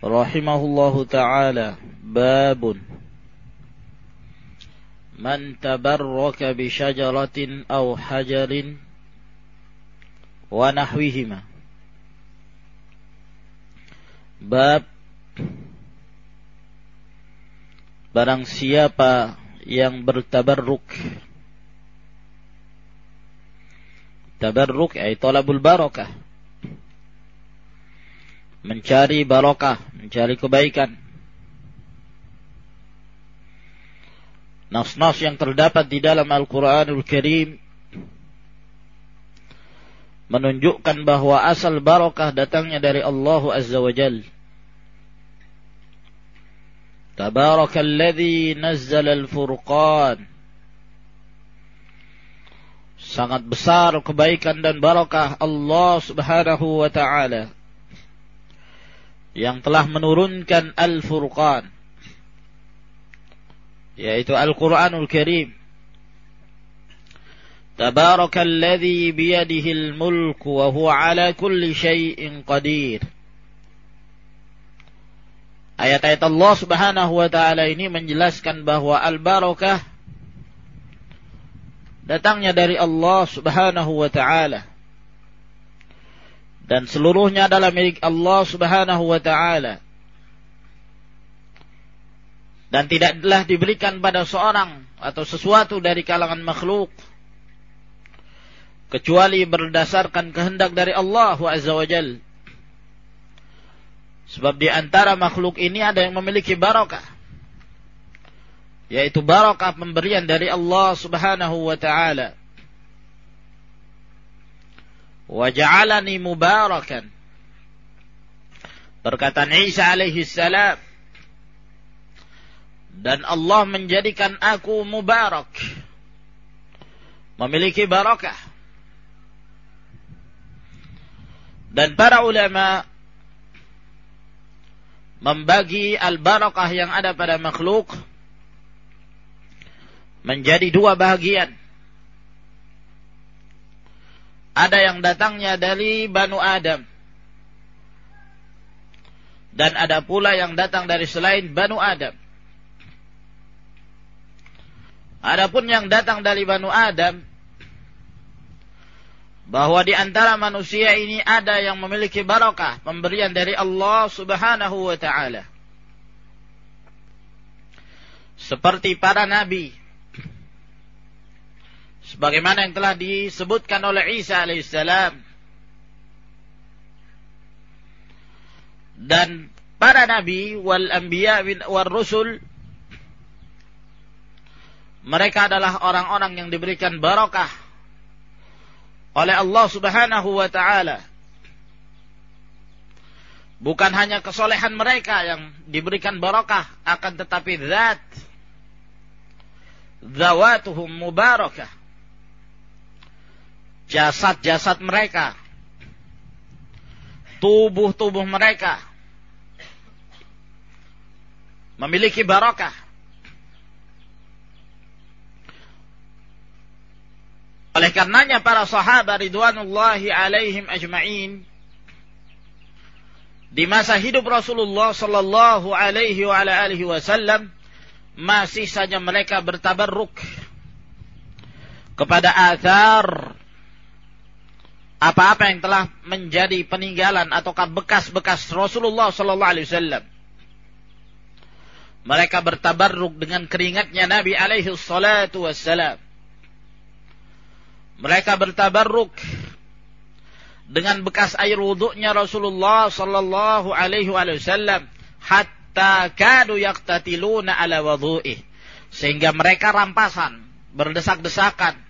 rahimahullahu taala babun. Man tabarraka bi syajaratin aw hajarin wa nahwihima. Bab barang siapa yang bertabarruk tabarruk ay talabul barakah mencari barokah, mencari kebaikan. Nas-nas yang terdapat di dalam Al-Quranul Karim menunjukkan bahwa asal barokah datangnya dari Allah Azza wa Jal. Tabarakalladzi al-furqan. Sangat besar kebaikan dan barokah Allah Subhanahu wa taala yang telah menurunkan Al-Furqan. Yaitu Al-Qur'anul Karim. Tabarakalladzi biyadihi al-mulku wa huwa ala kulli syai'in qadir. Ayat-ayat Allah Subhanahu wa taala ini menjelaskan bahwa al-barakah datangnya dari Allah Subhanahu wa taala dan seluruhnya adalah milik Allah Subhanahu wa taala. Dan tidaklah diberikan pada seorang atau sesuatu dari kalangan makhluk kecuali berdasarkan kehendak dari Allah Azza wa Jal. Sebab di antara makhluk ini ada yang memiliki barakah. Yaitu barakah pemberian dari Allah Subhanahu wa taala waja'alani mubarakan. Perkataan Isa alaihi salam. Dan Allah menjadikan aku mubarak. Memiliki barakah. Dan para ulama membagi al-barakah yang ada pada makhluk menjadi dua bahagian ada yang datangnya dari Banu Adam. Dan ada pula yang datang dari selain Banu Adam. Adapun yang datang dari Banu Adam bahwa di antara manusia ini ada yang memiliki barakah pemberian dari Allah Subhanahu wa taala. Seperti para nabi sebagaimana yang telah disebutkan oleh Isa alaihissalam. Dan para nabi wal anbiya wal rusul mereka adalah orang-orang yang diberikan barakah oleh Allah Subhanahu wa taala. Bukan hanya kesolehan mereka yang diberikan barakah akan tetapi zat. Zawatuhum mubarakah jasad-jasad mereka, tubuh-tubuh mereka memiliki barakah. Oleh karenanya para sahabat ridwanullahi alaihim ajma'in di masa hidup Rasulullah sallallahu alaihi wa ala alihi wasallam masih saja mereka bertabarruk kepada athar apa-apa yang telah menjadi peninggalan ataukah bekas-bekas Rasulullah sallallahu alaihi wasallam. Mereka bertabarruk dengan keringatnya Nabi alaihi salatu wassalam. Mereka bertabarruk dengan bekas air wuduknya Rasulullah sallallahu alaihi wasallam hatta kadu yaqtatiluna ala wudhu'ih sehingga mereka rampasan berdesak-desakan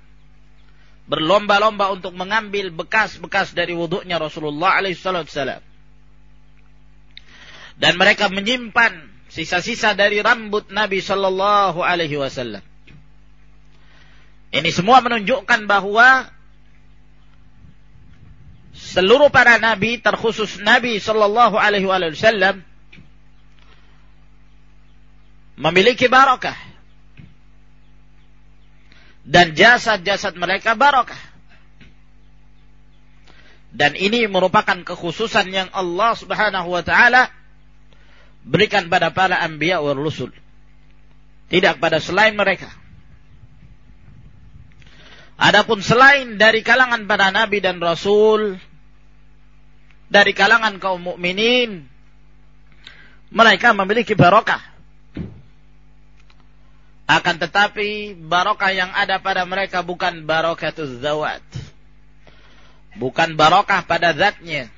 berlomba-lomba untuk mengambil bekas-bekas dari wuduknya Rasulullah alaihi wasallam dan mereka menyimpan sisa-sisa dari rambut Nabi sallallahu alaihi wasallam. Ini semua menunjukkan bahwa seluruh para nabi terkhusus Nabi sallallahu alaihi wasallam memiliki barakah dan jasad-jasad mereka barakah. Dan ini merupakan kekhususan yang Allah Subhanahu wa taala berikan pada para anbiya wa rusul. Tidak pada selain mereka. Adapun selain dari kalangan para nabi dan rasul, dari kalangan kaum mukminin, mereka memiliki barokah. Akan tetapi barokah yang ada pada mereka bukan barokatul zawat. Bukan barokah pada zatnya.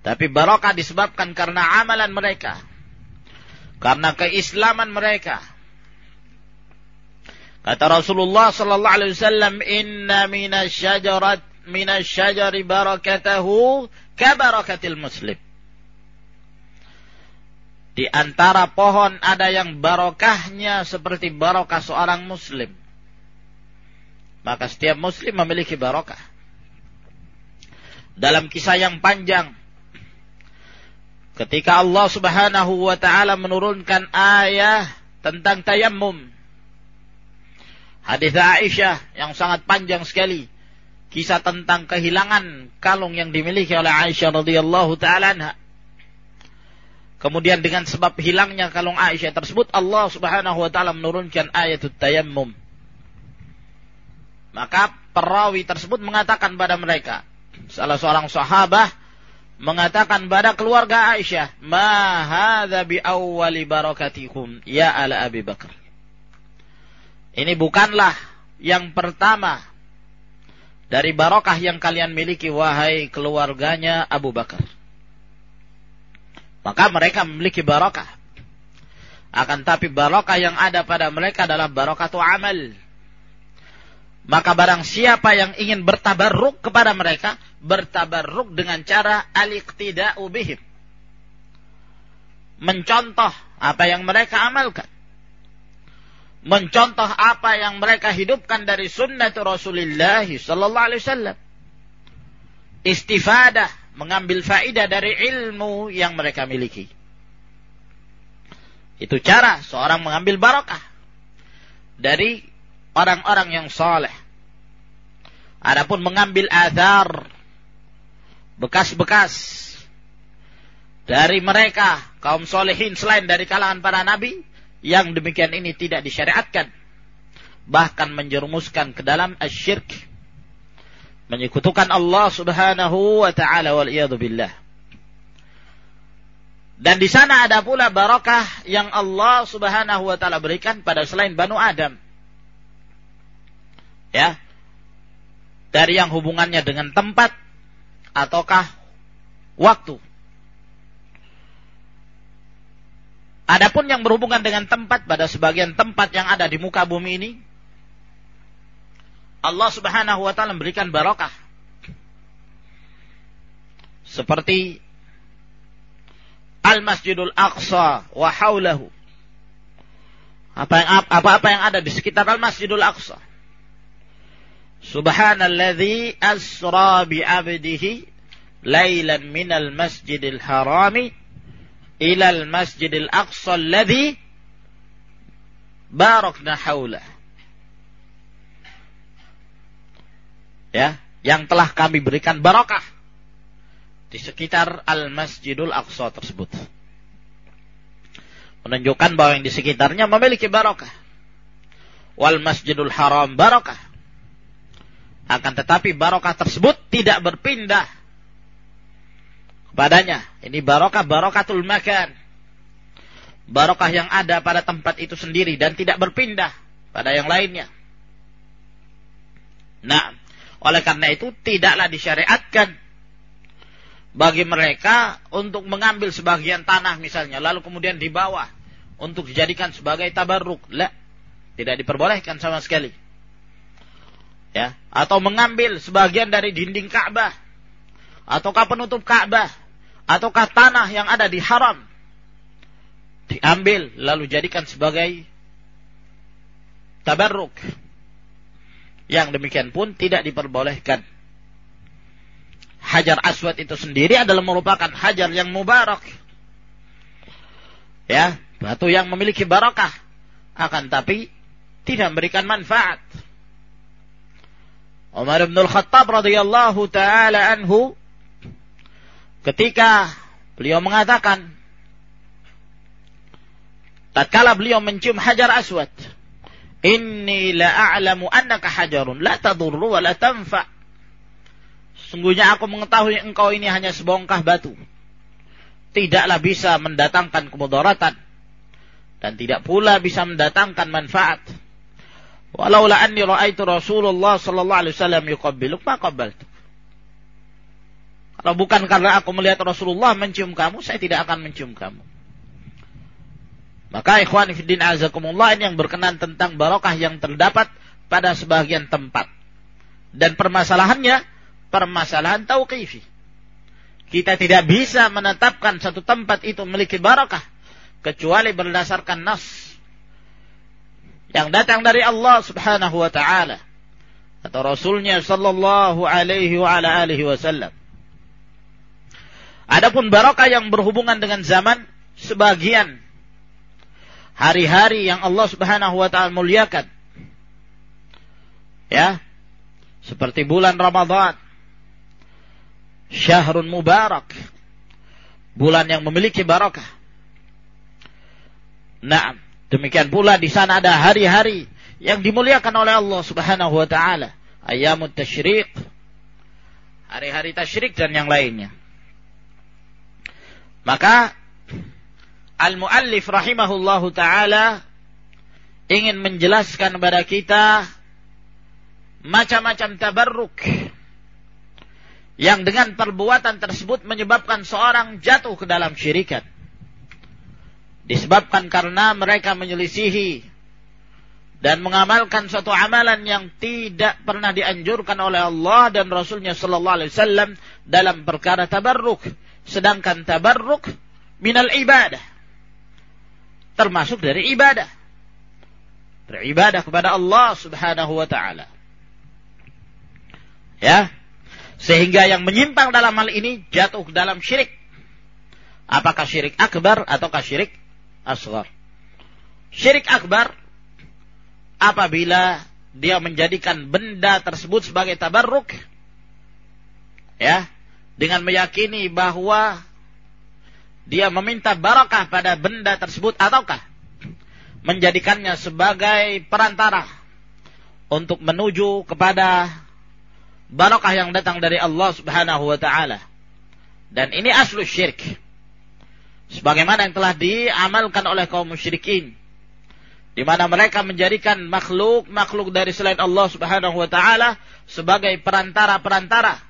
Tapi barokah disebabkan karena amalan mereka. Karena keislaman mereka Kata Rasulullah sallallahu alaihi wasallam, "Inna minasyajarat minasyajari barakatahu kabarakatil muslim." Di antara pohon ada yang barokahnya seperti barokah seorang muslim. Maka setiap muslim memiliki barokah. Dalam kisah yang panjang, ketika Allah Subhanahu wa taala menurunkan ayat tentang tayammum, Hadis Aisyah yang sangat panjang sekali. Kisah tentang kehilangan kalung yang dimiliki oleh Aisyah radhiyallahu taala Kemudian dengan sebab hilangnya kalung Aisyah tersebut Allah Subhanahu wa taala menurunkan ayat tayammum. Maka perawi tersebut mengatakan pada mereka, salah seorang sahabat mengatakan pada keluarga Aisyah, "Ma hadza bi awwali barakatikum ya ala Abi Bakar." Ini bukanlah yang pertama dari barokah yang kalian miliki wahai keluarganya Abu Bakar. Maka mereka memiliki barokah. Akan tapi barokah yang ada pada mereka adalah barokah tu amal. Maka barang siapa yang ingin bertabarruk kepada mereka, bertabarruk dengan cara al-iqtida'u bihim. Mencontoh apa yang mereka amalkan mencontoh apa yang mereka hidupkan dari sunnah Rasulullah sallallahu alaihi wasallam. Istifadah, mengambil faidah dari ilmu yang mereka miliki. Itu cara seorang mengambil barakah dari orang-orang yang saleh. Adapun mengambil azar bekas-bekas dari mereka kaum solehin selain dari kalangan para nabi yang demikian ini tidak disyariatkan bahkan menjerumuskan ke dalam asyirk menyekutukan Allah Subhanahu wa taala wal billah. Dan di sana ada pula barakah yang Allah Subhanahu wa taala berikan pada selain Banu Adam. Ya. Dari yang hubungannya dengan tempat ataukah waktu. Adapun yang berhubungan dengan tempat pada sebagian tempat yang ada di muka bumi ini Allah Subhanahu wa taala memberikan barokah. Seperti Al-Masjidul Aqsa wa haulahu. Apa yang apa apa yang ada di sekitar Al-Masjidul Aqsa. Subhanalladzi asra bi 'abdihi lailan minal masjidil harami ilal masjidil aqsa alladhi barakna haulah. Ya, yang telah kami berikan barakah di sekitar al-masjidul aqsa tersebut. Menunjukkan bahwa yang di sekitarnya memiliki barakah. Wal masjidul haram barakah. Akan tetapi barakah tersebut tidak berpindah padanya. Ini barokah barokatul makan. barokah yang ada pada tempat itu sendiri dan tidak berpindah pada yang lainnya. Nah, oleh karena itu tidaklah disyariatkan bagi mereka untuk mengambil sebagian tanah misalnya lalu kemudian dibawa untuk dijadikan sebagai tabarruk. La, tidak diperbolehkan sama sekali. Ya, atau mengambil sebagian dari dinding Ka'bah ataukah penutup Ka'bah ataukah tanah yang ada di haram diambil lalu jadikan sebagai tabarruk. Yang demikian pun tidak diperbolehkan. Hajar aswad itu sendiri adalah merupakan hajar yang mubarak. Ya, batu yang memiliki barakah. Akan tapi tidak memberikan manfaat. Umar bin Al-Khattab radhiyallahu taala anhu ketika beliau mengatakan tatkala beliau mencium hajar aswad inni la a'lamu annaka hajarun. La tadurru wa la tanfa. Sungguhnya aku mengetahui engkau ini hanya sebongkah batu. Tidaklah bisa mendatangkan kemudaratan. Dan tidak pula bisa mendatangkan manfaat. Walaula anni ra'aitu Rasulullah sallallahu alaihi wasallam yuqabbiluk ma qabbaltuk. Kalau bukan karena aku melihat Rasulullah mencium kamu saya tidak akan mencium kamu maka ikhwan fiddin azakumullah ini yang berkenan tentang barokah yang terdapat pada sebagian tempat. Dan permasalahannya, permasalahan tauqifi. Kita tidak bisa menetapkan satu tempat itu memiliki barokah. Kecuali berdasarkan nas. Yang datang dari Allah subhanahu wa ta'ala. Atau Rasulnya sallallahu alaihi wa ala alihi wasallam. Adapun barokah yang berhubungan dengan zaman, sebagian hari-hari yang Allah Subhanahu wa taala muliakan. Ya. Seperti bulan Ramadan. Syahrun mubarak. Bulan yang memiliki barakah. Nah, demikian pula di sana ada hari-hari yang dimuliakan oleh Allah Subhanahu wa taala. Ayamut tasyriq. Hari-hari tasyrik dan yang lainnya. Maka Al-Muallif rahimahullahu taala ingin menjelaskan kepada kita macam-macam tabarruk yang dengan perbuatan tersebut menyebabkan seorang jatuh ke dalam syirikan. Disebabkan karena mereka menyelisihi dan mengamalkan suatu amalan yang tidak pernah dianjurkan oleh Allah dan Rasulnya Sallallahu Alaihi Wasallam dalam perkara tabarruk. Sedangkan tabarruk minal ibadah termasuk dari ibadah. Beribadah kepada Allah Subhanahu wa taala. Ya. Sehingga yang menyimpang dalam hal ini jatuh ke dalam syirik. Apakah syirik akbar ataukah syirik asghar? Syirik akbar apabila dia menjadikan benda tersebut sebagai tabarruk ya dengan meyakini bahwa dia meminta barakah pada benda tersebut ataukah menjadikannya sebagai perantara untuk menuju kepada barakah yang datang dari Allah Subhanahu wa taala. Dan ini aslu syirik. Sebagaimana yang telah diamalkan oleh kaum musyrikin di mana mereka menjadikan makhluk-makhluk dari selain Allah Subhanahu wa taala sebagai perantara-perantara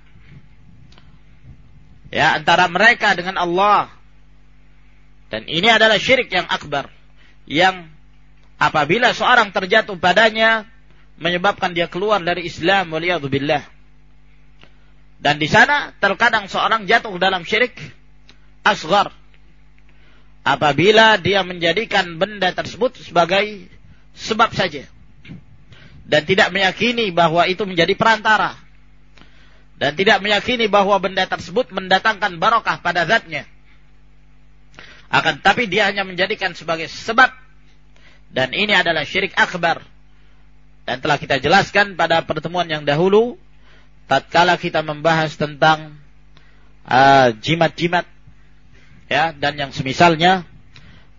ya antara mereka dengan Allah dan ini adalah syirik yang akbar. Yang apabila seorang terjatuh padanya, menyebabkan dia keluar dari Islam, waliyadzubillah. Dan di sana terkadang seorang jatuh dalam syirik asgar. Apabila dia menjadikan benda tersebut sebagai sebab saja. Dan tidak meyakini bahwa itu menjadi perantara. Dan tidak meyakini bahwa benda tersebut mendatangkan barokah pada zatnya akan tapi dia hanya menjadikan sebagai sebab. Dan ini adalah syirik akbar. Dan telah kita jelaskan pada pertemuan yang dahulu. Tatkala kita membahas tentang uh, jimat-jimat. Uh, ya, dan yang semisalnya.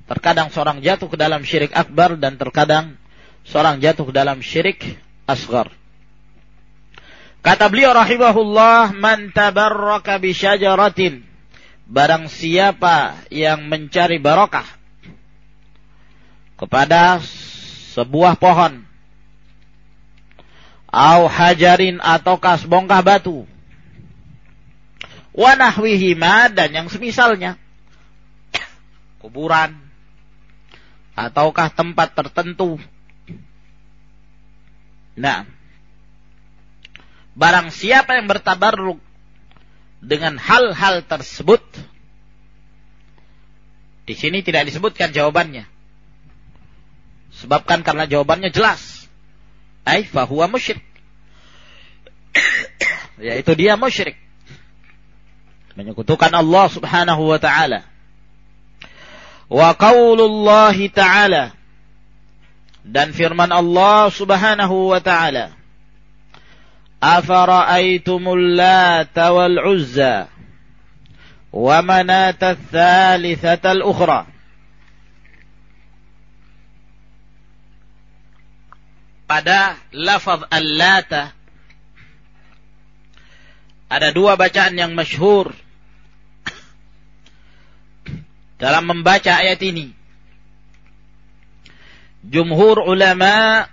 Terkadang seorang jatuh ke dalam syirik akbar. Dan terkadang seorang jatuh ke dalam syirik asgar. Kata beliau rahimahullah, man tabarraka bi syajaratin barang siapa yang mencari barokah kepada sebuah pohon au hajarin atau kas bongkah batu wa nahwihima dan yang semisalnya kuburan ataukah tempat tertentu. Nah barang siapa yang bertabarruk dengan hal-hal tersebut. Di sini tidak disebutkan jawabannya. Sebabkan karena jawabannya jelas. Ai fahuwa musyrik. Yaitu dia musyrik. Menyekutukan Allah Subhanahu wa taala. Wa qaulullah taala. Dan firman Allah Subhanahu wa taala wal uzza wa manat ats-tsalitsata al-ukhra pada lafaz al-lata ada dua bacaan yang masyhur dalam membaca ayat ini. Jumhur ulama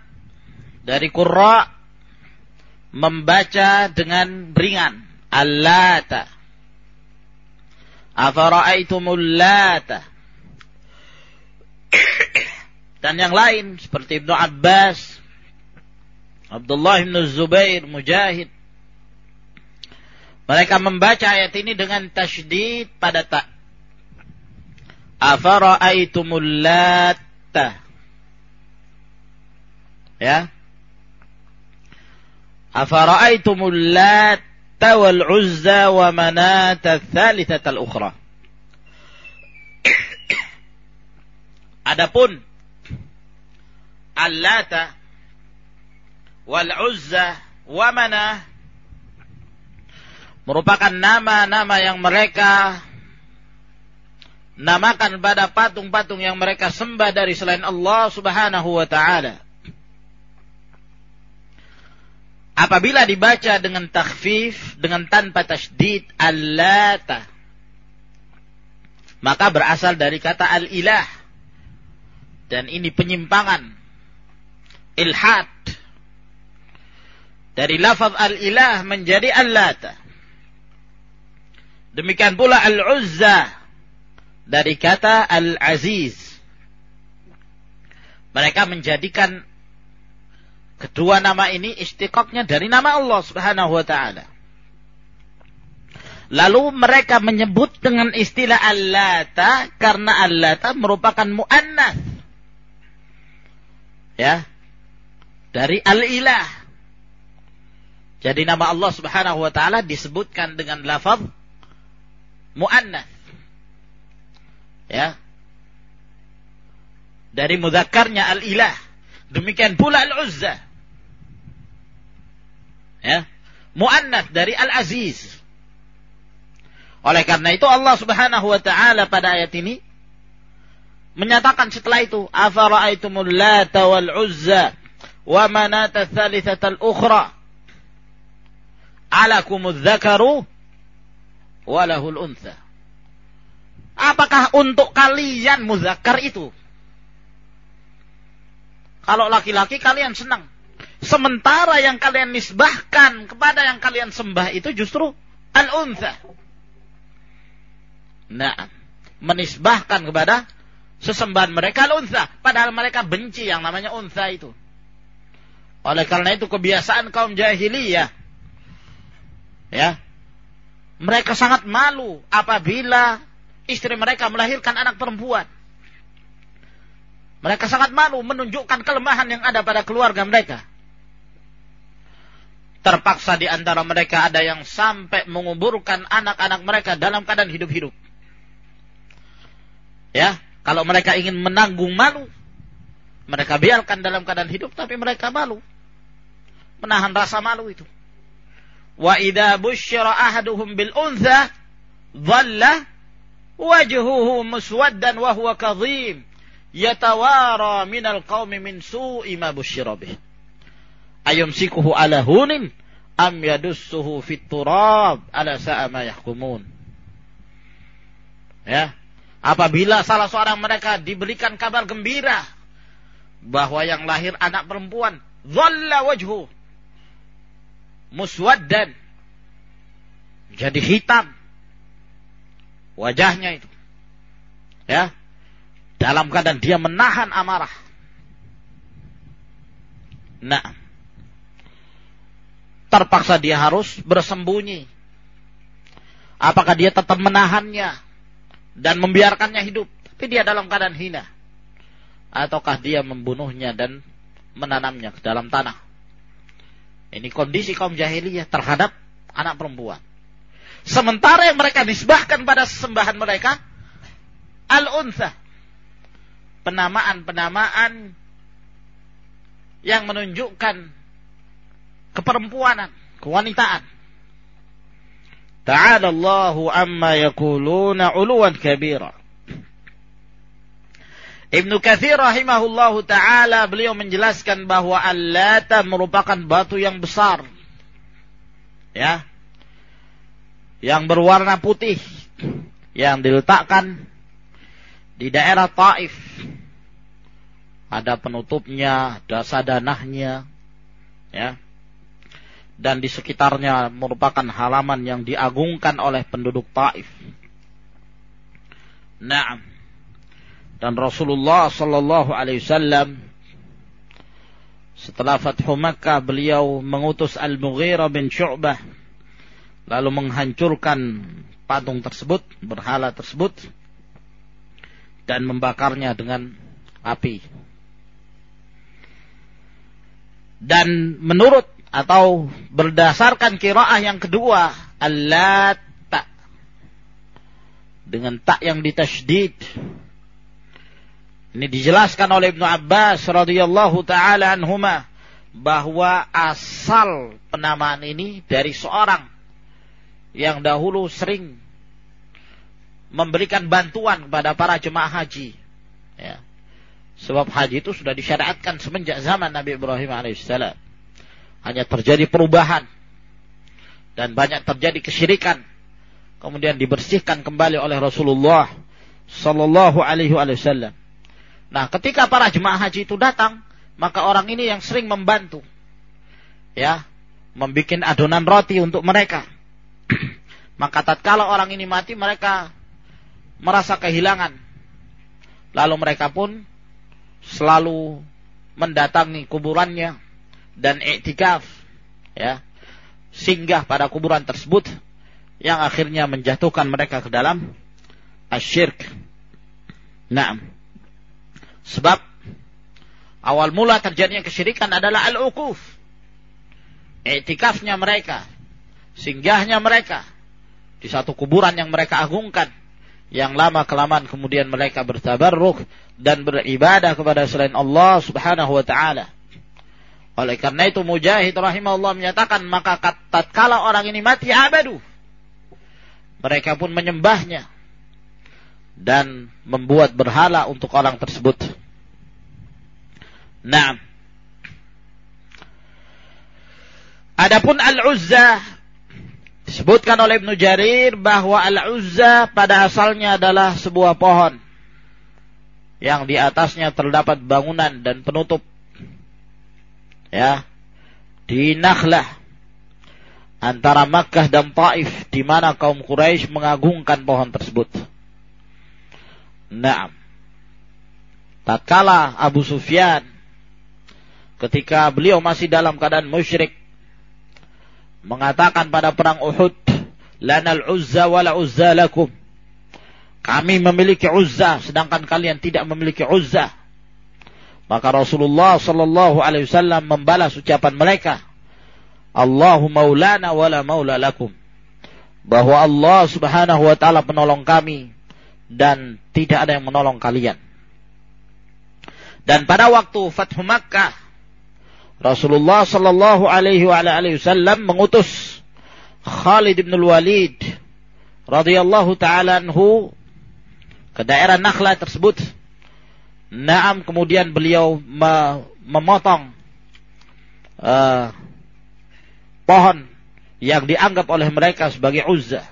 dari Qurra membaca dengan ringan. Al-Lata. Afara'aitumul Lata. Dan yang lain seperti Ibnu Abbas, Abdullah bin Zubair, Mujahid. Mereka membaca ayat ini dengan tasydid pada tak afara'aitumul latta ya afara'aitumul latta wal uzza wa thalithata al ukhra adapun al-lata wal uzza wa manah merupakan nama-nama yang mereka namakan pada patung-patung yang mereka sembah dari selain Allah Subhanahu wa taala. Apabila dibaca dengan takhfif dengan tanpa tasdid allata maka berasal dari kata al-ilah. Dan ini penyimpangan ilhad. Dari lafaz al-ilah menjadi allata demikian pula al-uzza dari kata Al-Aziz. Mereka menjadikan kedua nama ini istiqoknya dari nama Allah Subhanahu wa taala. Lalu mereka menyebut dengan istilah Allata karena Allata merupakan muannas. Ya. Dari Al-Ilah. Jadi nama Allah Subhanahu wa taala disebutkan dengan lafaz muannas ya dari mudzakarnya al-ilah demikian pula al-uzza ya muannats dari al-aziz oleh karena itu Allah Subhanahu wa taala pada ayat ini menyatakan setelah itu afara'aitumul lata wal uzza wa manata tsalitsata al-ukhra alakumudz dzakaru wa lahul untha Apakah untuk kalian muzakkar itu? Kalau laki-laki kalian senang. Sementara yang kalian nisbahkan kepada yang kalian sembah itu justru al-untha. Nah, menisbahkan kepada sesembahan mereka al-untha. Padahal mereka benci yang namanya untha itu. Oleh karena itu kebiasaan kaum jahiliyah. Ya. Mereka sangat malu apabila istri mereka melahirkan anak perempuan. Mereka sangat malu menunjukkan kelemahan yang ada pada keluarga mereka. Terpaksa di antara mereka ada yang sampai menguburkan anak-anak mereka dalam keadaan hidup-hidup. Ya, kalau mereka ingin menanggung malu, mereka biarkan dalam keadaan hidup tapi mereka malu. Menahan rasa malu itu. Wa idza busyira ahaduhum bil untha dhalla wajhuhu muswaddan wa huwa kadhim yatawara minal qaumi min su'i ma busyira bih ayumsikuhu ala hunin am yadussuhu fit turab ala sa'a ma yahkumun. Ya. Apabila salah seorang mereka diberikan kabar gembira bahwa yang lahir anak perempuan dhalla wajhu muswaddan jadi hitam wajahnya itu ya dalam keadaan dia menahan amarah. Nah terpaksa dia harus bersembunyi. Apakah dia tetap menahannya dan membiarkannya hidup? Tapi dia dalam keadaan hina. Ataukah dia membunuhnya dan menanamnya ke dalam tanah? Ini kondisi kaum jahiliyah terhadap anak perempuan. Sementara yang mereka nisbahkan pada sembahan mereka al-untha. Penamaan-penamaan yang menunjukkan keperempuanan, kewanitaan. Ta'ala Allahu amma yakuluna uluwan kabira. Ibnu Kathir rahimahullahu taala beliau menjelaskan bahwa Al-Lata merupakan batu yang besar. Ya, yang berwarna putih yang diletakkan di daerah Taif. Ada penutupnya, ada sadanahnya, ya. Dan di sekitarnya merupakan halaman yang diagungkan oleh penduduk Taif. Nah, dan Rasulullah Sallallahu Alaihi Wasallam setelah Fathu Makkah beliau mengutus Al-Mughirah bin Syu'bah lalu menghancurkan patung tersebut, berhala tersebut, dan membakarnya dengan api. Dan menurut atau berdasarkan kiraah yang kedua, Allah tak dengan tak yang ditasydid. Ini dijelaskan oleh Ibnu Abbas radhiyallahu taala anhuma bahwa asal penamaan ini dari seorang yang dahulu sering memberikan bantuan kepada para jemaah haji. Ya. Sebab haji itu sudah disyariatkan semenjak zaman Nabi Ibrahim alaihissalam. Hanya terjadi perubahan dan banyak terjadi kesyirikan. Kemudian dibersihkan kembali oleh Rasulullah Sallallahu Alaihi Wasallam. Nah, ketika para jemaah haji itu datang, maka orang ini yang sering membantu, ya, membuat adonan roti untuk mereka Maka tatkala orang ini mati mereka merasa kehilangan. Lalu mereka pun selalu mendatangi kuburannya dan iktikaf ya singgah pada kuburan tersebut yang akhirnya menjatuhkan mereka ke dalam asyirk. Nah, sebab awal mula terjadinya kesyirikan adalah al-ukuf. Iktikafnya mereka singgahnya mereka di satu kuburan yang mereka agungkan yang lama kelamaan kemudian mereka bertabarruk dan beribadah kepada selain Allah Subhanahu wa taala. Oleh karena itu Mujahid rahimahullah menyatakan maka tatkala orang ini mati abadu mereka pun menyembahnya dan membuat berhala untuk orang tersebut. Nah, Adapun Al-Uzza Disebutkan oleh Ibnu Jarir bahwa Al-Uzza pada asalnya adalah sebuah pohon yang di atasnya terdapat bangunan dan penutup. Ya. Di Nakhlah antara Makkah dan Taif di mana kaum Quraisy mengagungkan pohon tersebut. Nah, tatkala Abu Sufyan ketika beliau masih dalam keadaan musyrik mengatakan pada perang Uhud, "Lanal Uzza wala Uzza lakum." Kami memiliki Uzza sedangkan kalian tidak memiliki Uzza. Maka Rasulullah sallallahu alaihi wasallam membalas ucapan mereka, "Allahu maulana wala maula lakum." Bahwa Allah Subhanahu wa taala penolong kami dan tidak ada yang menolong kalian. Dan pada waktu Fathu Makkah Rasulullah sallallahu alaihi wasallam mengutus Khalid bin Walid radhiyallahu taala anhu ke daerah Nakhla tersebut. Naam kemudian beliau memotong uh, pohon yang dianggap oleh mereka sebagai Uzza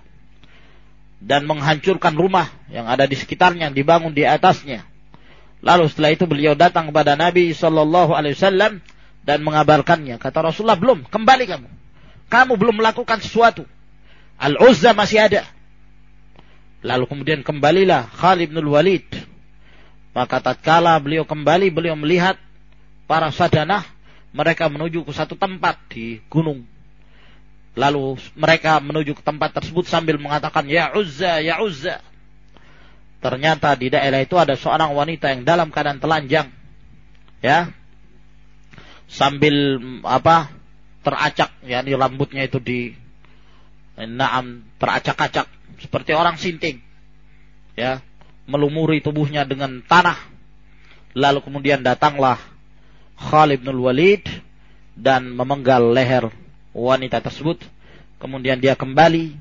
dan menghancurkan rumah yang ada di sekitarnya yang dibangun di atasnya. Lalu setelah itu beliau datang kepada Nabi Shallallahu Alaihi Wasallam dan mengabarkannya. Kata Rasulullah belum, kembali kamu. Kamu belum melakukan sesuatu. Al Uzza masih ada. Lalu kemudian kembalilah Khalid bin Walid. Maka tatkala beliau kembali, beliau melihat para sadanah mereka menuju ke satu tempat di gunung. Lalu mereka menuju ke tempat tersebut sambil mengatakan, Ya Uzza, Ya Uzza. Ternyata di daerah itu ada seorang wanita yang dalam keadaan telanjang. Ya. Sambil apa? teracak, ya di rambutnya itu di naam teracak-acak seperti orang sinting. Ya, melumuri tubuhnya dengan tanah. Lalu kemudian datanglah Khalid bin Walid dan memenggal leher wanita tersebut. Kemudian dia kembali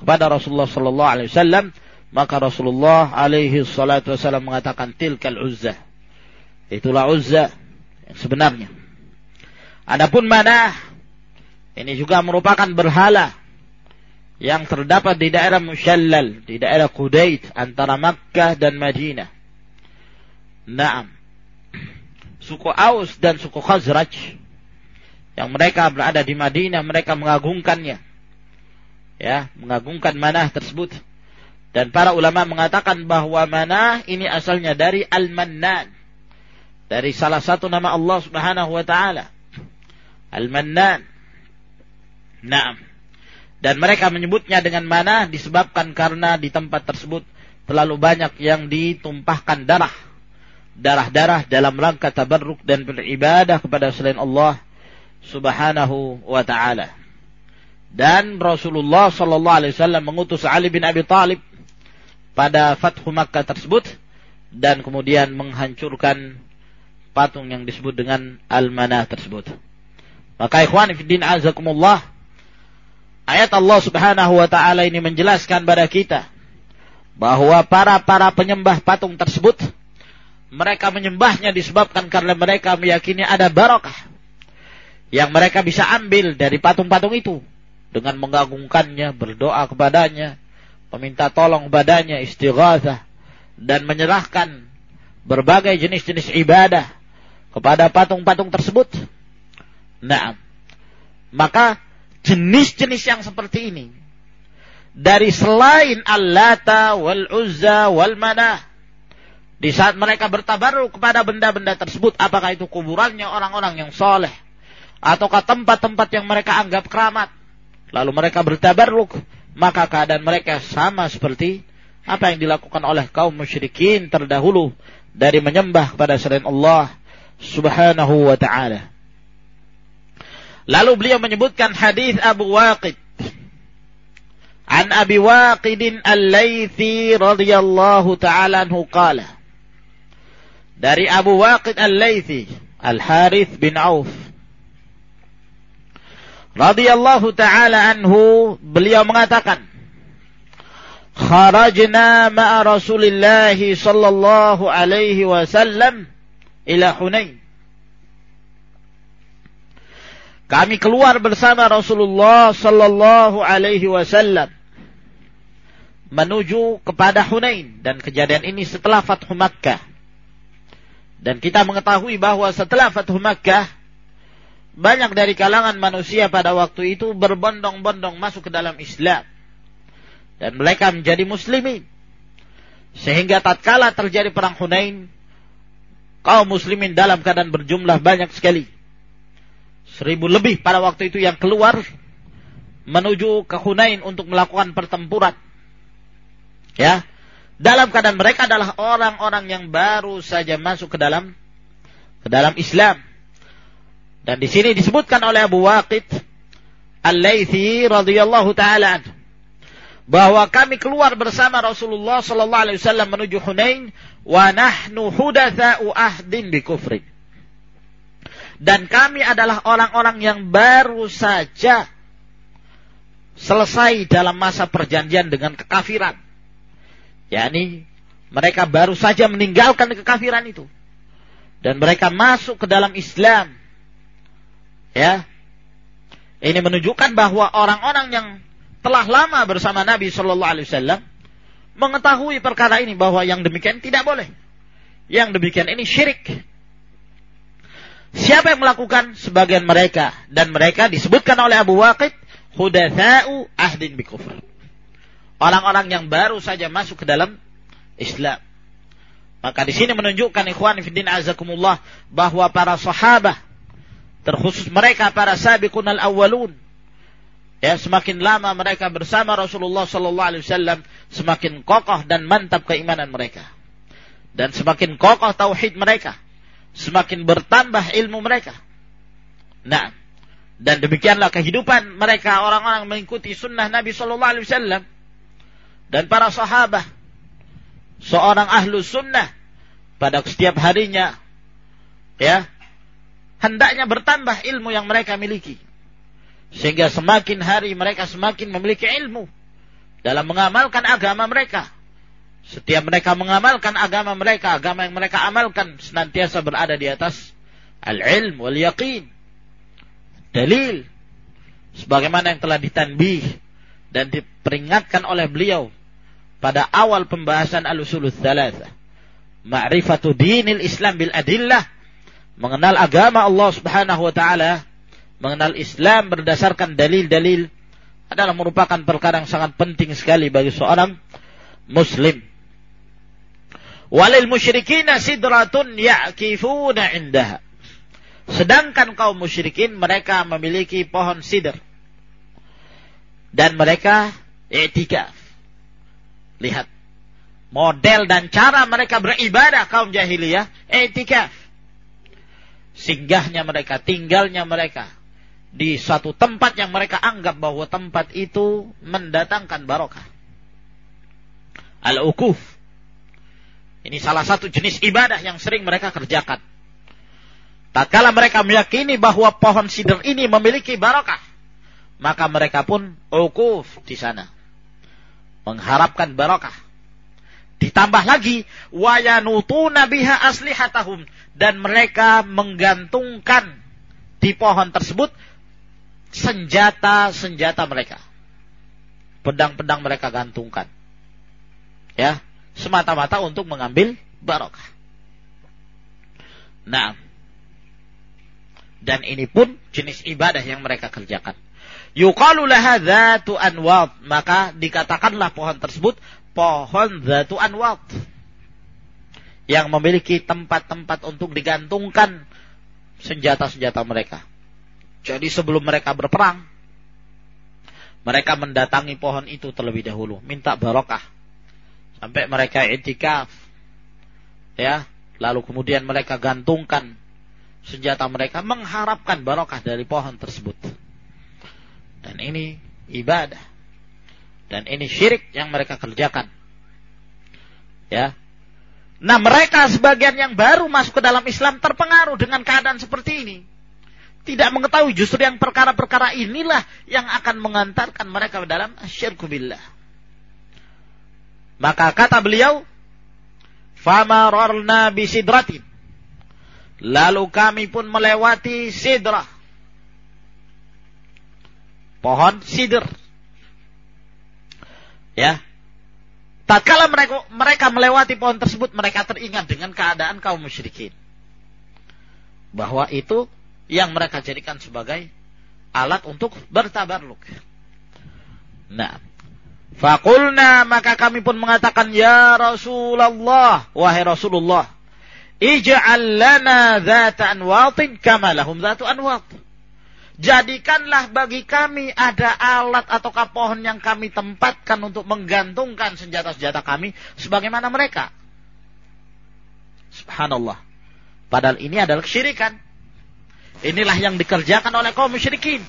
kepada Rasulullah sallallahu alaihi wasallam maka Rasulullah alaihi salatu wasallam mengatakan tilkal uzza. Itulah uzza yang sebenarnya. Adapun mana ini juga merupakan berhala yang terdapat di daerah Mushallal, di daerah Qudait antara Makkah dan Madinah. Naam. Suku Aus dan suku Khazraj yang mereka berada di Madinah, mereka mengagungkannya. Ya, mengagungkan manah tersebut dan para ulama mengatakan bahwa mana ini asalnya dari Al-Mannan. Dari salah satu nama Allah Subhanahu wa taala. Al-Mannan. Naam. Dan mereka menyebutnya dengan mana disebabkan karena di tempat tersebut terlalu banyak yang ditumpahkan darah. Darah-darah dalam rangka tabarruk dan beribadah kepada selain Allah Subhanahu wa taala. Dan Rasulullah sallallahu alaihi wasallam mengutus Ali bin Abi Thalib pada Fathu Makkah tersebut dan kemudian menghancurkan patung yang disebut dengan Al-Manah tersebut. Maka ikhwan fiddin azakumullah ayat Allah Subhanahu wa taala ini menjelaskan pada kita bahwa para-para penyembah patung tersebut mereka menyembahnya disebabkan karena mereka meyakini ada barakah yang mereka bisa ambil dari patung-patung itu dengan mengagungkannya, berdoa kepadanya, meminta tolong badannya istighatsah dan menyerahkan berbagai jenis-jenis ibadah kepada patung-patung tersebut. Nah, maka jenis-jenis yang seperti ini dari selain Al-Lata wal Uzza wal Manah di saat mereka bertabaruk kepada benda-benda tersebut apakah itu kuburannya orang-orang yang soleh ataukah tempat-tempat yang mereka anggap keramat lalu mereka bertabaruk maka keadaan mereka sama seperti apa yang dilakukan oleh kaum musyrikin terdahulu dari menyembah kepada selain Allah Subhanahu wa taala. Lalu beliau menyebutkan hadis Abu Waqid. An Abi Waqid Al-Laythi radhiyallahu taala anhu qala. Dari Abu Waqid Al-Laythi Al-Harith bin Auf. Radhiyallahu taala anhu beliau mengatakan kharajna ma'a Rasulillah sallallahu alaihi wasallam ila Hunain kami keluar bersama Rasulullah sallallahu alaihi wasallam menuju kepada Hunain dan kejadian ini setelah Fathu Makkah. Dan kita mengetahui bahwa setelah Fathu Makkah banyak dari kalangan manusia pada waktu itu berbondong-bondong masuk ke dalam Islam. Dan mereka menjadi muslimin. Sehingga tatkala terjadi perang Hunain kaum muslimin dalam keadaan berjumlah banyak sekali seribu lebih pada waktu itu yang keluar menuju ke Hunain untuk melakukan pertempuran. Ya. Dalam keadaan mereka adalah orang-orang yang baru saja masuk ke dalam ke dalam Islam. Dan di sini disebutkan oleh Abu Waqid Al-Laythi radhiyallahu taala bahwa kami keluar bersama Rasulullah sallallahu alaihi wasallam menuju Hunain wa nahnu hudatsa'u ahdin bi kufri. Dan kami adalah orang-orang yang baru saja selesai dalam masa perjanjian dengan kekafiran. yakni mereka baru saja meninggalkan kekafiran itu dan mereka masuk ke dalam Islam Ya. Ini menunjukkan bahwa orang-orang yang telah lama bersama Nabi Shallallahu Alaihi Wasallam mengetahui perkara ini bahwa yang demikian tidak boleh. yang demikian ini syirik. Siapa yang melakukan? Sebagian mereka. Dan mereka disebutkan oleh Abu Waqid, hudatha'u ahdin bikufr. Orang-orang yang baru saja masuk ke dalam Islam. Maka di sini menunjukkan ikhwan fiddin azakumullah bahwa para sahabat terkhusus mereka para sabiqun al-awwalun ya semakin lama mereka bersama Rasulullah sallallahu alaihi wasallam semakin kokoh dan mantap keimanan mereka dan semakin kokoh tauhid mereka semakin bertambah ilmu mereka. Nah, dan demikianlah kehidupan mereka orang-orang mengikuti sunnah Nabi Shallallahu Alaihi Wasallam dan para sahabat. Seorang ahlu sunnah pada setiap harinya, ya, hendaknya bertambah ilmu yang mereka miliki. Sehingga semakin hari mereka semakin memiliki ilmu dalam mengamalkan agama mereka setiap mereka mengamalkan agama mereka, agama yang mereka amalkan senantiasa berada di atas al-ilm wal yaqin. Dalil sebagaimana yang telah ditanbih dan diperingatkan oleh beliau pada awal pembahasan al-usulul thalatha. Ma'rifatu dinil Islam bil adillah. Mengenal agama Allah subhanahu wa ta'ala. Mengenal Islam berdasarkan dalil-dalil adalah merupakan perkara yang sangat penting sekali bagi seorang muslim. Walil musyrikina sidratun ya'kifuna indaha. Sedangkan kaum musyrikin mereka memiliki pohon sidr. Dan mereka i'tikaf. Lihat. Model dan cara mereka beribadah kaum jahiliyah i'tikaf. Singgahnya mereka, tinggalnya mereka di suatu tempat yang mereka anggap bahwa tempat itu mendatangkan barokah. Al-ukuf ini salah satu jenis ibadah yang sering mereka kerjakan. Tatkala mereka meyakini bahwa pohon sidr ini memiliki barakah, maka mereka pun ukuf di sana. Mengharapkan barakah. Ditambah lagi wayanutuna biha aslihatahum dan mereka menggantungkan di pohon tersebut senjata-senjata mereka. Pedang-pedang mereka gantungkan. Ya, semata-mata untuk mengambil barokah. Nah, dan ini pun jenis ibadah yang mereka kerjakan. Yuqalu laha dhatu anwat. Maka dikatakanlah pohon tersebut pohon dhatu anwat. Yang memiliki tempat-tempat untuk digantungkan senjata-senjata mereka. Jadi sebelum mereka berperang, mereka mendatangi pohon itu terlebih dahulu. Minta barokah sampai mereka itikaf. Ya lalu kemudian mereka gantungkan senjata mereka mengharapkan barokah dari pohon tersebut. Dan ini ibadah. Dan ini syirik yang mereka kerjakan. Ya. Nah mereka sebagian yang baru masuk ke dalam Islam terpengaruh dengan keadaan seperti ini. Tidak mengetahui justru yang perkara-perkara inilah yang akan mengantarkan mereka ke dalam syirku billah maka kata beliau, "Famararna bisidratin." Lalu kami pun melewati sidrah. Pohon sidr. Ya. Tatkala mereka mereka melewati pohon tersebut, mereka teringat dengan keadaan kaum musyrikin. Bahwa itu yang mereka jadikan sebagai alat untuk bertabarluk. Nah, Fakulna maka kami pun mengatakan ya Rasulullah wahai Rasulullah ij'al lana dzata anwatin kama lahum dzatu anwat. Jadikanlah bagi kami ada alat atau pohon yang kami tempatkan untuk menggantungkan senjata-senjata kami sebagaimana mereka. Subhanallah. Padahal ini adalah kesyirikan. Inilah yang dikerjakan oleh kaum musyrikin.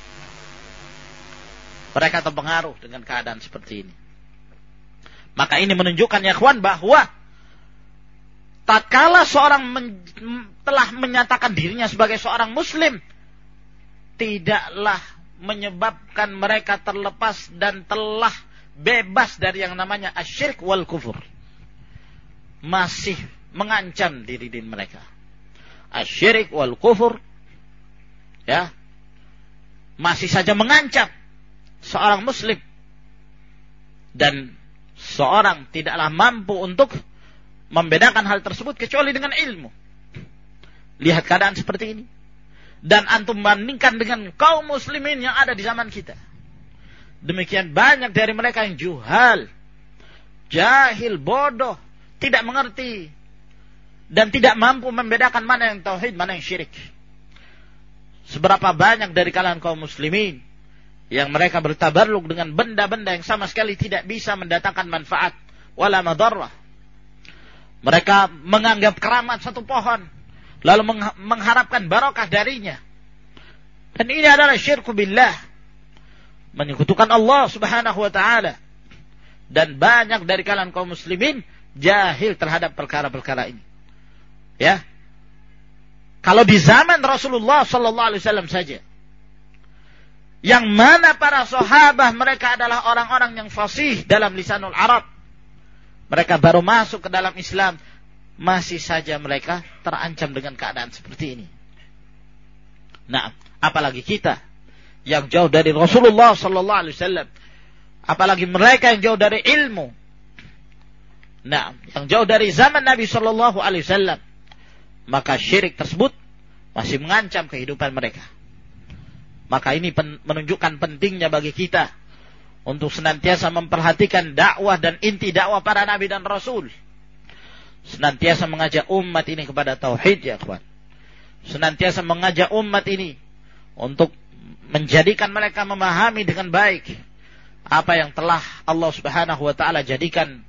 Mereka terpengaruh dengan keadaan seperti ini. Maka ini menunjukkan ya kawan bahwa tatkala seorang men, telah menyatakan dirinya sebagai seorang muslim tidaklah menyebabkan mereka terlepas dan telah bebas dari yang namanya asyirk wal kufur. Masih mengancam diri diri mereka. Asyirk wal kufur ya masih saja mengancam seorang muslim dan seorang tidaklah mampu untuk membedakan hal tersebut kecuali dengan ilmu. Lihat keadaan seperti ini. Dan antum bandingkan dengan kaum muslimin yang ada di zaman kita. Demikian banyak dari mereka yang juhal, jahil, bodoh, tidak mengerti, dan tidak mampu membedakan mana yang tauhid, mana yang syirik. Seberapa banyak dari kalangan kaum muslimin yang mereka bertabarruk dengan benda-benda yang sama sekali tidak bisa mendatangkan manfaat wala madarrah. Mereka menganggap keramat satu pohon lalu mengharapkan barokah darinya. Dan ini adalah syirku billah. Menyekutukan Allah subhanahu wa ta'ala. Dan banyak dari kalangan kaum muslimin jahil terhadap perkara-perkara ini. Ya. Kalau di zaman Rasulullah sallallahu alaihi wasallam saja yang mana para sahabat mereka adalah orang-orang yang fasih dalam lisanul Arab. Mereka baru masuk ke dalam Islam, masih saja mereka terancam dengan keadaan seperti ini. Nah, apalagi kita yang jauh dari Rasulullah sallallahu alaihi wasallam, apalagi mereka yang jauh dari ilmu. Nah, yang jauh dari zaman Nabi sallallahu alaihi wasallam, maka syirik tersebut masih mengancam kehidupan mereka. Maka ini pen, menunjukkan pentingnya bagi kita untuk senantiasa memperhatikan dakwah dan inti dakwah para nabi dan rasul senantiasa mengajak umat ini kepada tauhid ya kawan. Senantiasa mengajak umat ini untuk menjadikan mereka memahami dengan baik apa yang telah Allah Subhanahu wa taala jadikan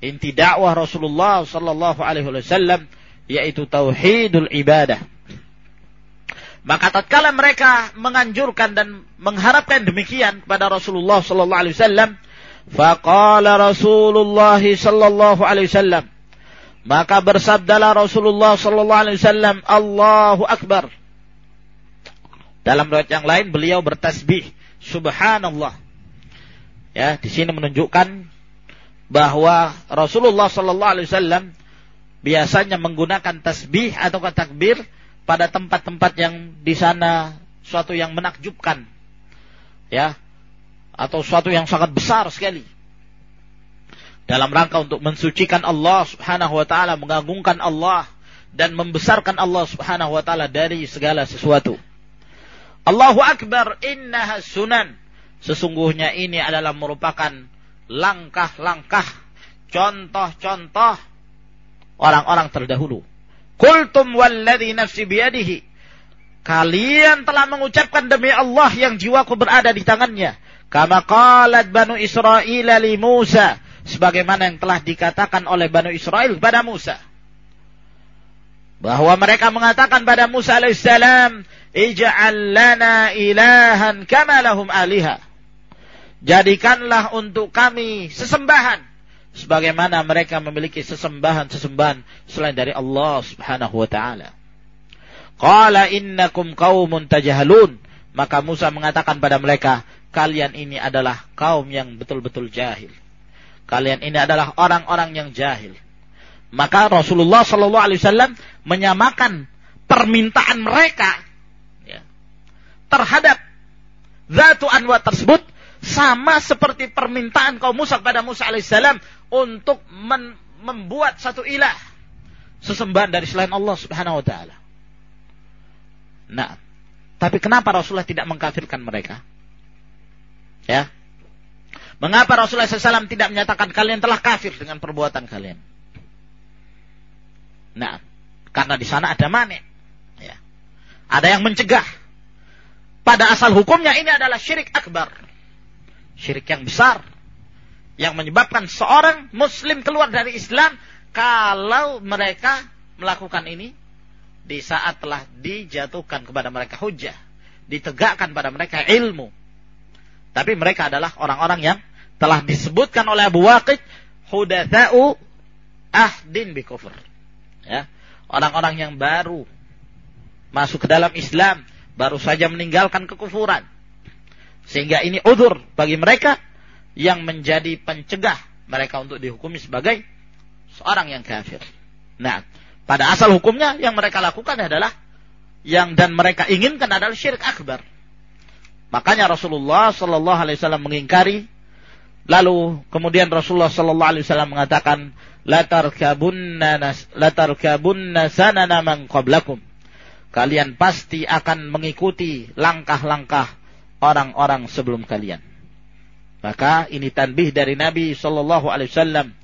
inti dakwah Rasulullah sallallahu alaihi wasallam yaitu tauhidul ibadah. Maka tatkala mereka menganjurkan dan mengharapkan demikian kepada Rasulullah sallallahu alaihi wasallam, faqala Rasulullah sallallahu alaihi wasallam maka bersabdalah Rasulullah sallallahu alaihi wasallam, Allahu akbar. Dalam riwayat yang lain beliau bertasbih, subhanallah. Ya, di sini menunjukkan bahwa Rasulullah sallallahu alaihi wasallam biasanya menggunakan tasbih atau takbir pada tempat-tempat yang di sana suatu yang menakjubkan. Ya, atau suatu yang sangat besar sekali dalam rangka untuk mensucikan Allah Subhanahu wa taala, mengagungkan Allah dan membesarkan Allah Subhanahu wa taala dari segala sesuatu. Allahu akbar innaha sunan. Sesungguhnya ini adalah merupakan langkah-langkah contoh-contoh orang-orang terdahulu. Kultum walladhi nafsi biyadihi. Kalian telah mengucapkan demi Allah yang jiwaku berada di tangannya. Kama qalat banu Israel li Musa sebagaimana yang telah dikatakan oleh Bani Israel kepada Musa. Bahwa mereka mengatakan pada Musa alaihissalam, Ija'al lana ilahan kama lahum aliha. Jadikanlah untuk kami sesembahan. Sebagaimana mereka memiliki sesembahan-sesembahan selain dari Allah subhanahu wa ta'ala. Qala innakum qawmun tajahalun. Maka Musa mengatakan pada mereka, kalian ini adalah kaum yang betul-betul jahil. Kalian ini adalah orang-orang yang jahil. Maka Rasulullah Shallallahu Alaihi Wasallam menyamakan permintaan mereka ya, terhadap zatu anwa tersebut sama seperti permintaan kaum Musa kepada Musa alaihissalam untuk membuat satu ilah sesembahan dari selain Allah Subhanahu wa taala. Nah, tapi kenapa Rasulullah tidak mengkafirkan mereka? Ya. Mengapa Rasulullah SAW tidak menyatakan kalian telah kafir dengan perbuatan kalian? Nah, karena di sana ada manik. Ya. Ada yang mencegah. Pada asal hukumnya ini adalah syirik akbar. Syirik yang besar. Yang menyebabkan seorang muslim keluar dari Islam kalau mereka melakukan ini di saat telah dijatuhkan kepada mereka hujah. Ditegakkan pada mereka ilmu. Tapi mereka adalah orang-orang yang telah disebutkan oleh Abu Waqid hudatsa'u ahdin bi kufur. Ya. Orang-orang yang baru masuk ke dalam Islam, baru saja meninggalkan kekufuran. Sehingga ini udur bagi mereka yang menjadi pencegah mereka untuk dihukumi sebagai seorang yang kafir. Nah, pada asal hukumnya yang mereka lakukan adalah yang dan mereka inginkan adalah syirik akbar. Makanya Rasulullah Shallallahu Alaihi Wasallam mengingkari Lalu kemudian Rasulullah sallallahu alaihi wasallam mengatakan la tarkabunna la tarkabunna sanana man qablakum. Kalian pasti akan mengikuti langkah-langkah orang-orang sebelum kalian. Maka ini tanbih dari Nabi sallallahu alaihi wasallam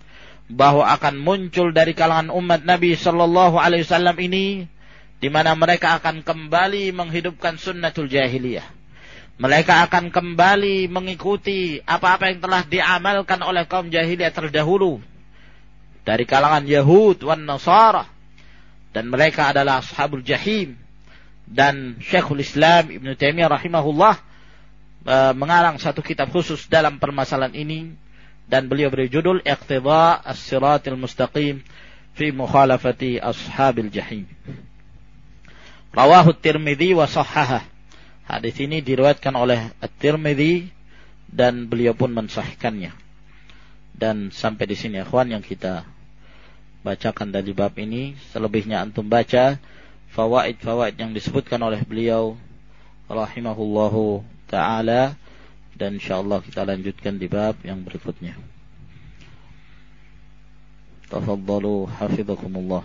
bahwa akan muncul dari kalangan umat Nabi sallallahu alaihi wasallam ini di mana mereka akan kembali menghidupkan sunnatul jahiliyah. Mereka akan kembali mengikuti apa-apa yang telah diamalkan oleh kaum jahiliyah terdahulu. Dari kalangan Yahud wan Nasara. Dan mereka adalah ashabul jahim. Dan Syekhul Islam Ibn Taimiyah rahimahullah e, mengarang satu kitab khusus dalam permasalahan ini dan beliau beri judul Iqtida As-Siratil Mustaqim fi Mukhalafati Ashabil Jahim. Rawahu Tirmidzi wa sahhaha. Hadis ini diriwayatkan oleh At-Tirmidzi dan beliau pun mensahihkannya. Dan sampai di sini akhwan yang kita bacakan dari bab ini, selebihnya antum baca fawaid-fawaid yang disebutkan oleh beliau rahimahullahu taala dan insyaallah kita lanjutkan di bab yang berikutnya. Tafaddalu hafizakumullah.